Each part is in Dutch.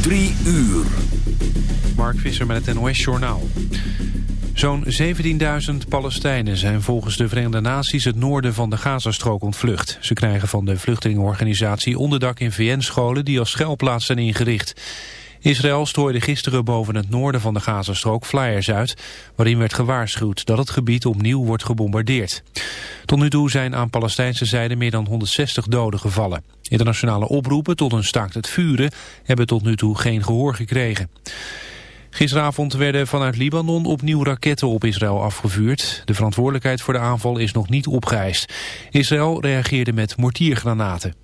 Drie uur. Mark Visser met het NOS-journaal. Zo'n 17.000 Palestijnen zijn volgens de Verenigde Naties het noorden van de Gazastrook ontvlucht. Ze krijgen van de vluchtelingenorganisatie onderdak in VN-scholen die als schuilplaats zijn ingericht. Israël strooide gisteren boven het noorden van de Gazastrook flyers uit... waarin werd gewaarschuwd dat het gebied opnieuw wordt gebombardeerd. Tot nu toe zijn aan Palestijnse zijde meer dan 160 doden gevallen. Internationale oproepen tot een staakt het vuren hebben tot nu toe geen gehoor gekregen. Gisteravond werden vanuit Libanon opnieuw raketten op Israël afgevuurd. De verantwoordelijkheid voor de aanval is nog niet opgeëist. Israël reageerde met mortiergranaten.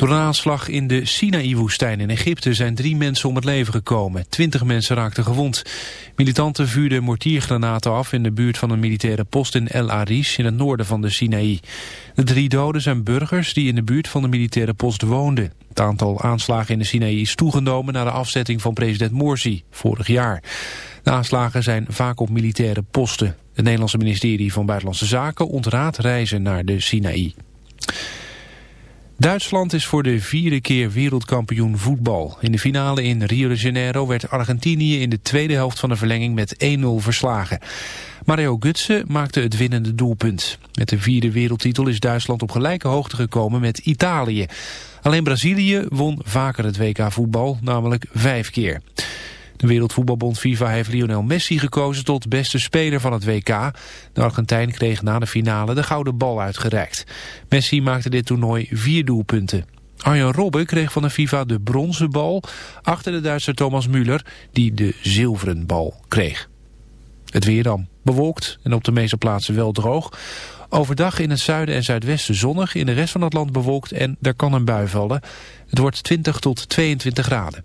Door een aanslag in de Sinaï-woestijn in Egypte zijn drie mensen om het leven gekomen. Twintig mensen raakten gewond. Militanten vuurden mortiergranaten af in de buurt van een militaire post in El Arish in het noorden van de Sinaï. De drie doden zijn burgers die in de buurt van de militaire post woonden. Het aantal aanslagen in de Sinaï is toegenomen na de afzetting van president Morsi vorig jaar. De aanslagen zijn vaak op militaire posten. Het Nederlandse ministerie van Buitenlandse Zaken ontraadt reizen naar de Sinaï. Duitsland is voor de vierde keer wereldkampioen voetbal. In de finale in Rio de Janeiro werd Argentinië in de tweede helft van de verlenging met 1-0 verslagen. Mario Gutsen maakte het winnende doelpunt. Met de vierde wereldtitel is Duitsland op gelijke hoogte gekomen met Italië. Alleen Brazilië won vaker het WK voetbal, namelijk vijf keer. De Wereldvoetbalbond FIFA heeft Lionel Messi gekozen tot beste speler van het WK. De Argentijn kreeg na de finale de gouden bal uitgereikt. Messi maakte dit toernooi vier doelpunten. Arjen Robben kreeg van de FIFA de bronzen bal achter de Duitser Thomas Müller die de zilveren bal kreeg. Het weer dan bewolkt en op de meeste plaatsen wel droog. Overdag in het zuiden en zuidwesten zonnig, in de rest van het land bewolkt en er kan een bui vallen. Het wordt 20 tot 22 graden.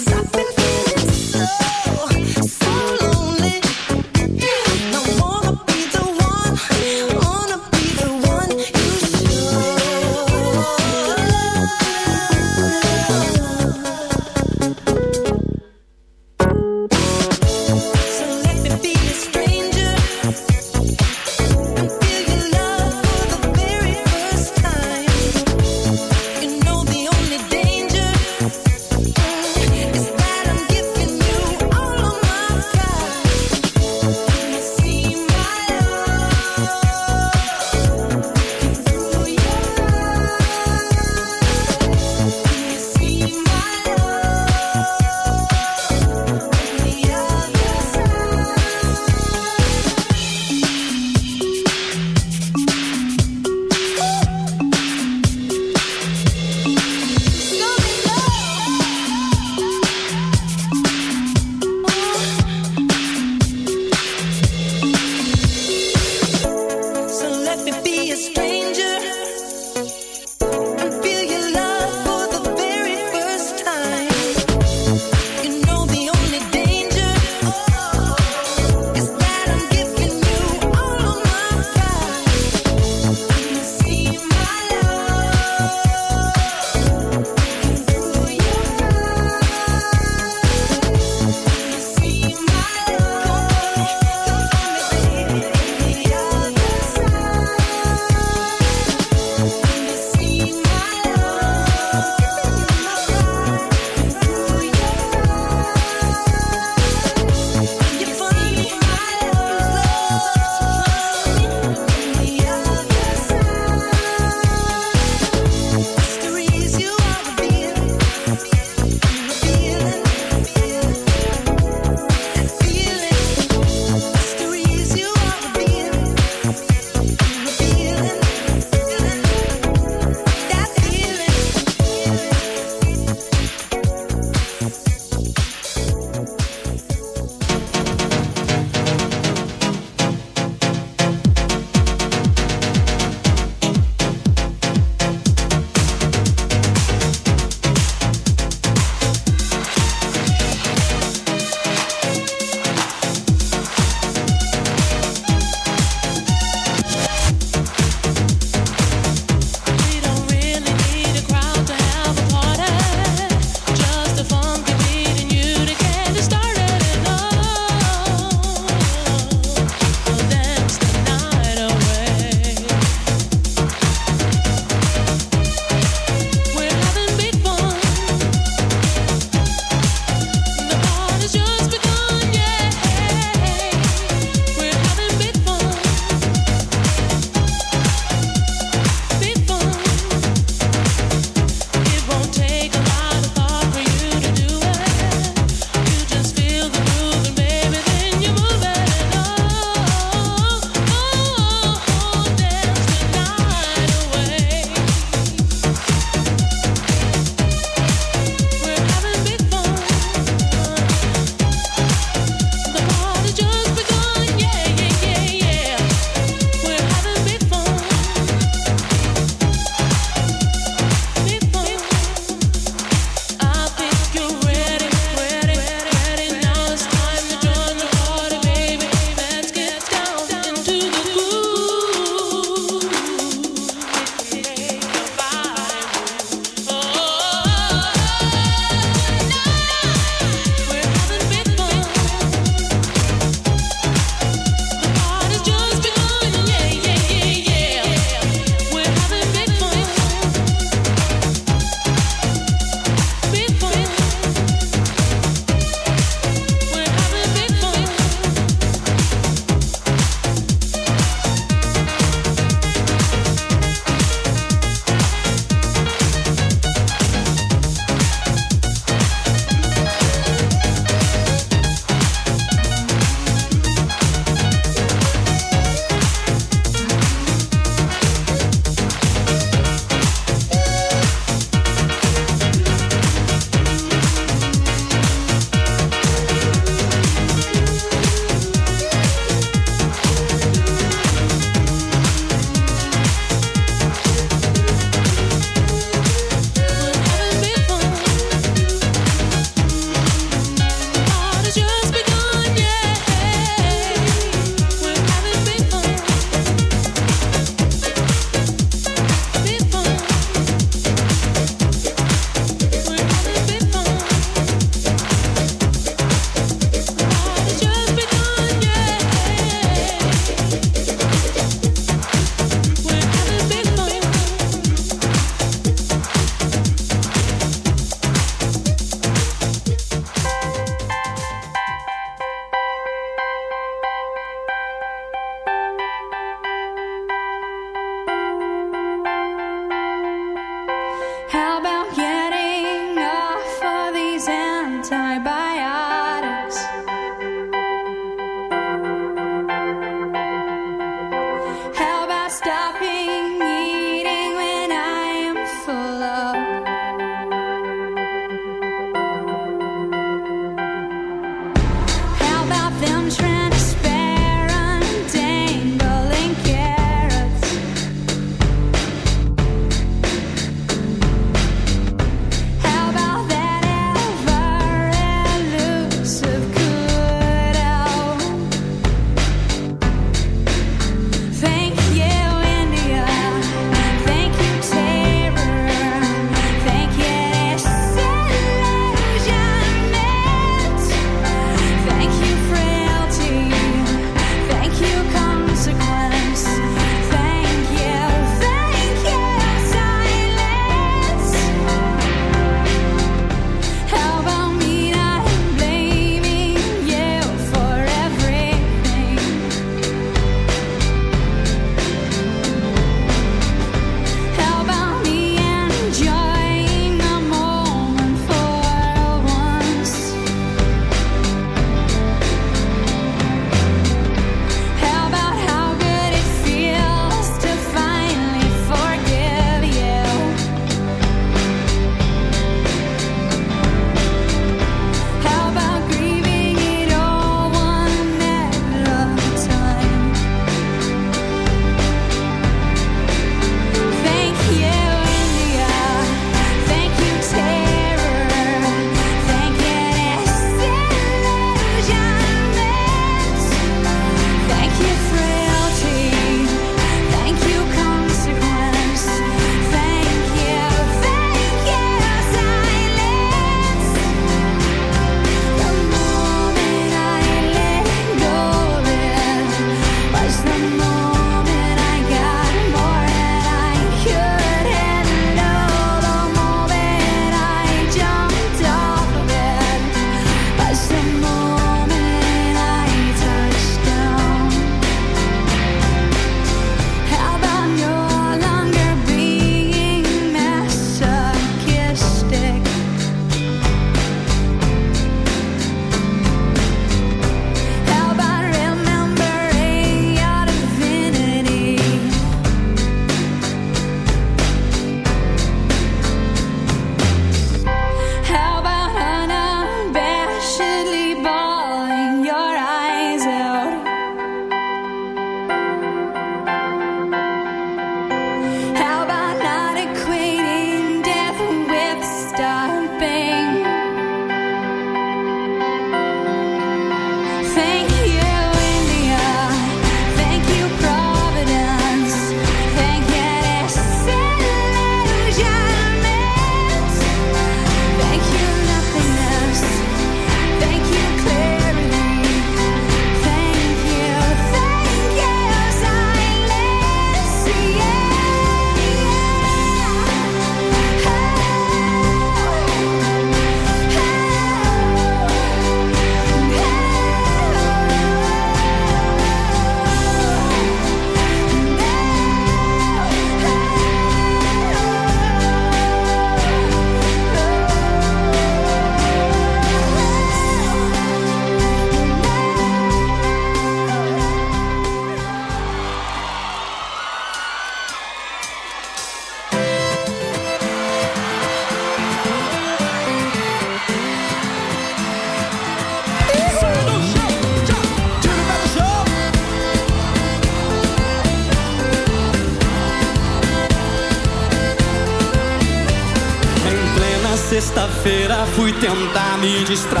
you de estrada.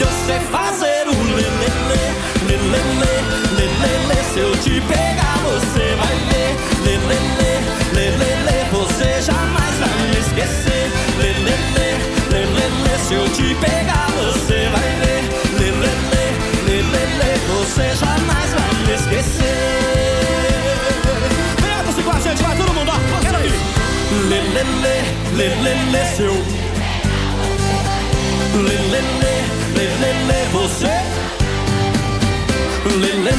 lê, lê, lê. Se eu te pegar, você vai ver. Lê, lê, lê. Você jamais vai me esquecer. Lê, lê, lê. Se eu te pegar, você vai ver. Lê, lê, lê. Você jamais vai me esquecer. Vem lá, você com a gente, vai todo mundo, ó. Quero aí. Lê, lê, lê, lê. Se eu... Lê, lê, lê. Você... 嘞嘞嘞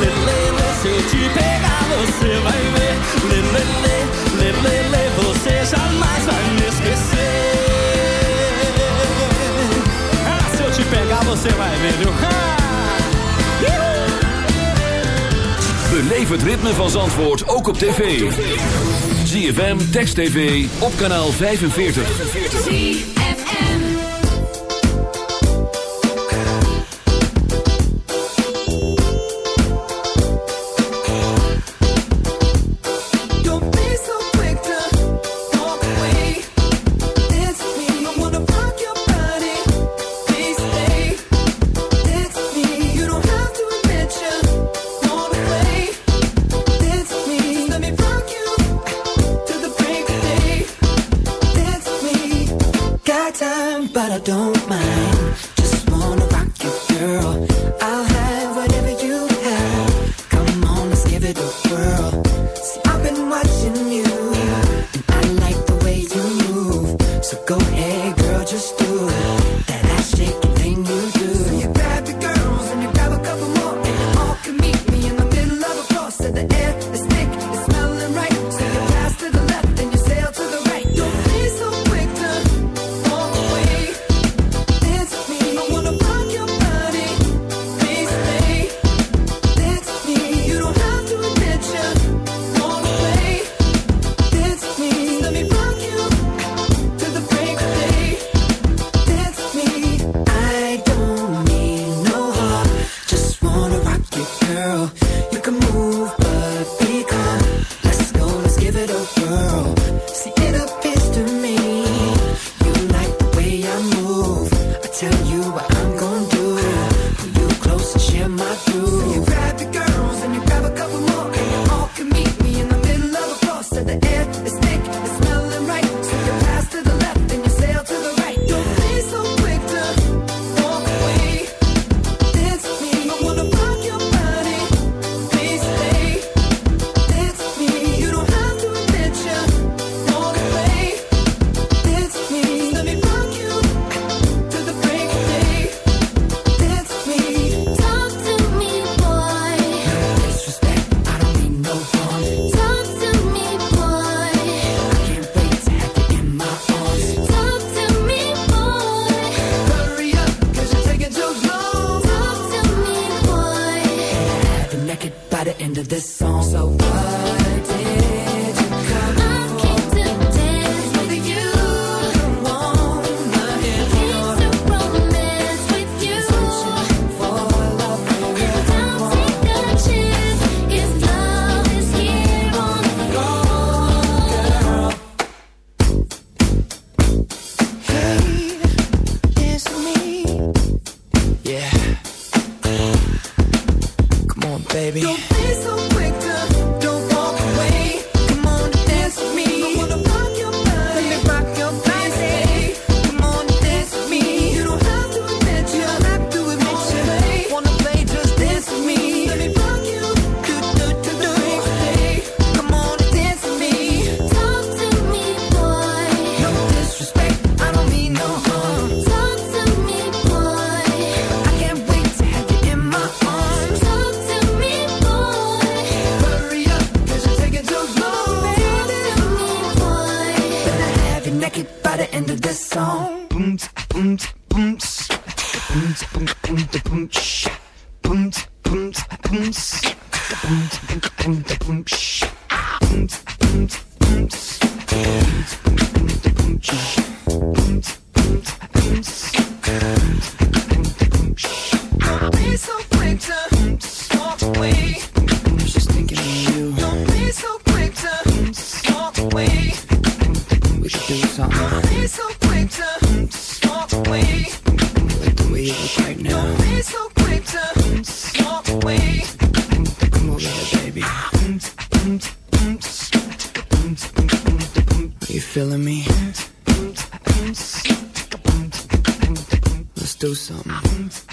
嘞嘞嘞，seu pegar você vai ver. Lê, lê, lê, você jamais vai me esquecer. Ah, se eu te pegar você vai ver, viu? Beleef het ritme van Zandvoort ook op tv. ZFM, Text TV, op kanaal 45. I don't mind. this song. So what? You feeling me? Let's do something.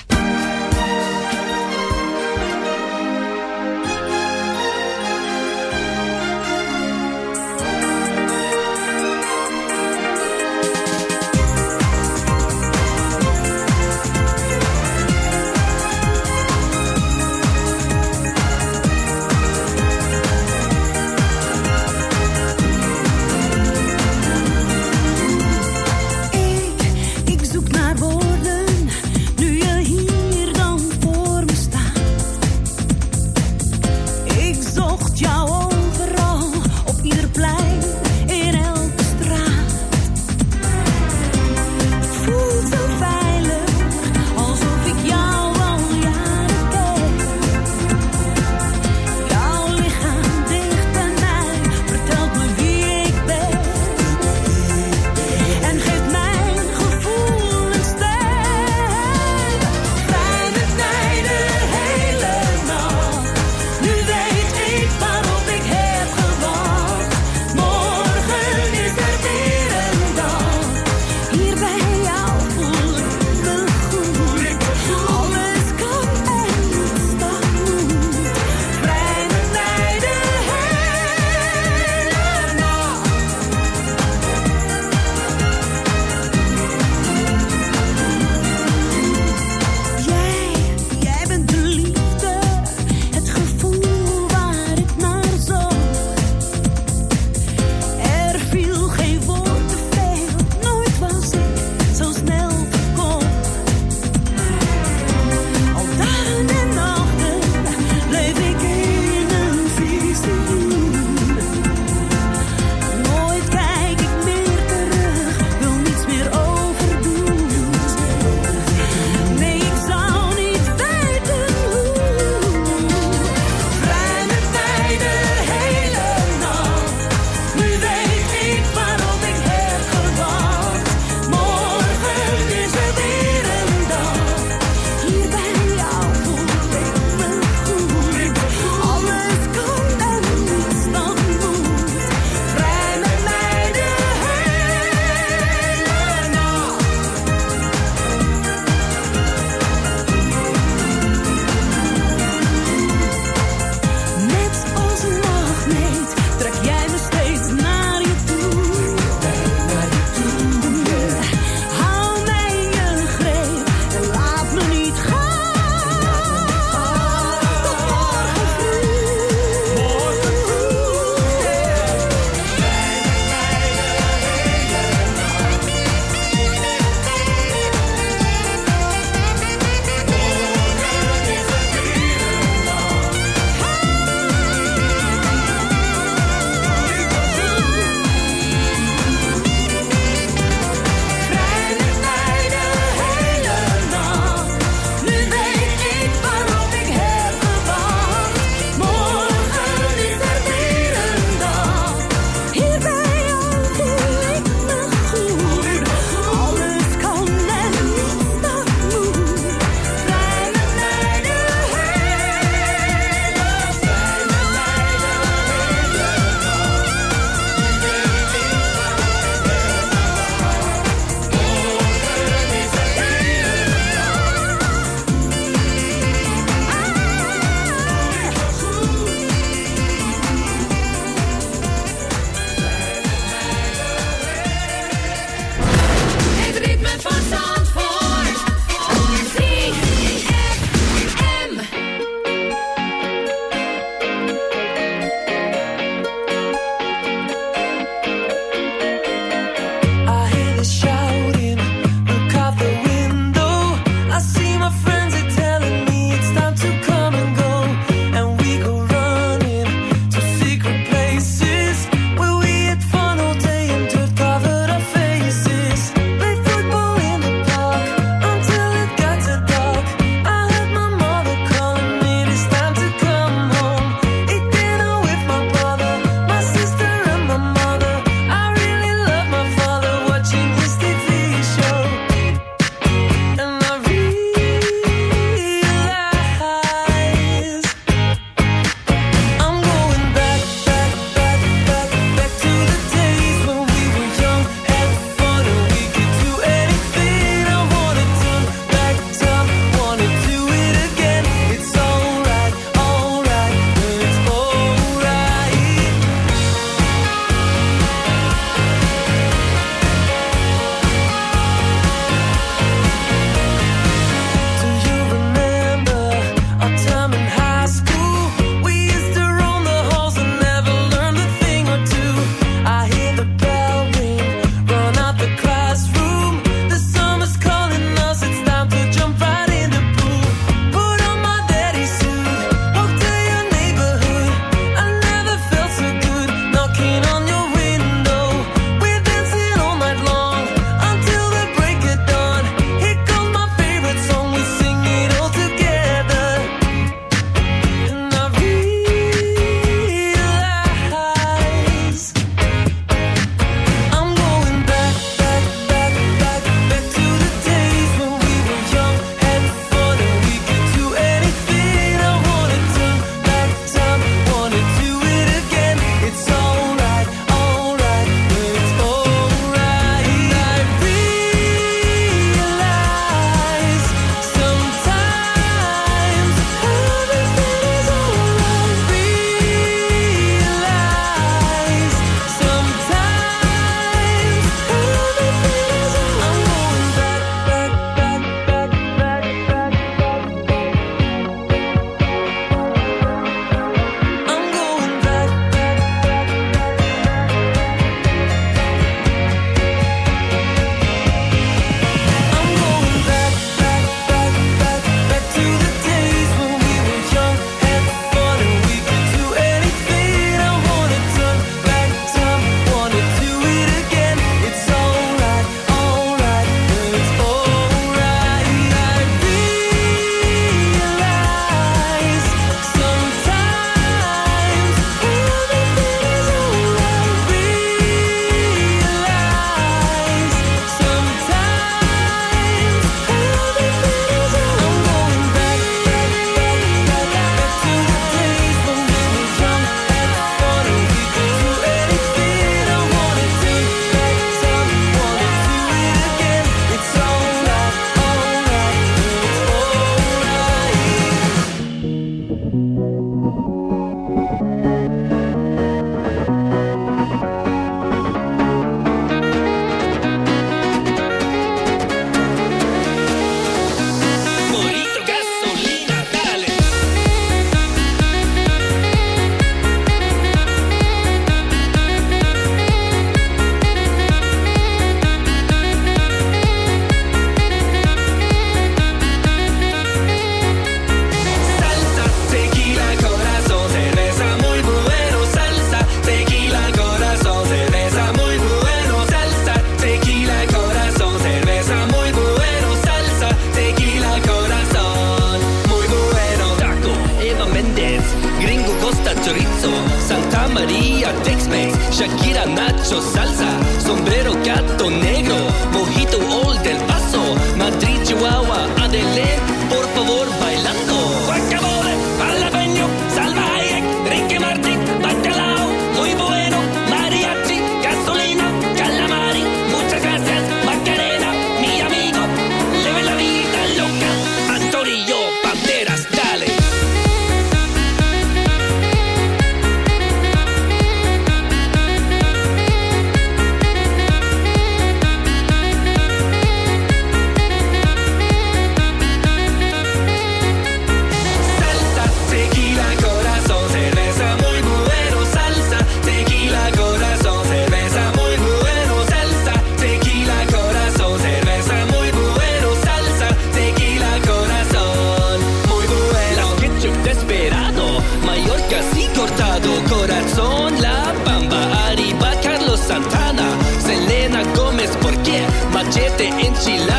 De inch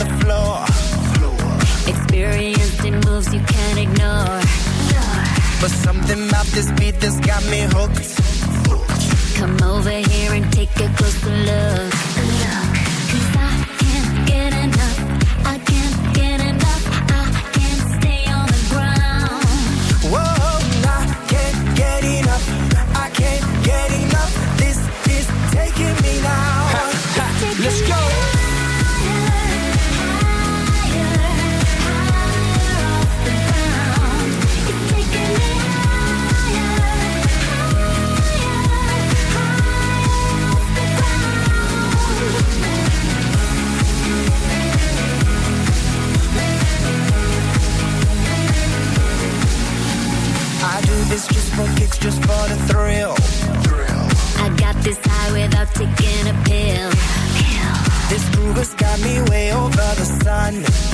the floor. Experienced moves you can't ignore. But this beat that's got me hooked. Come over here and take a closer look called a thrill. I got this high without taking a pill. pill. This groove has got me way over the sun.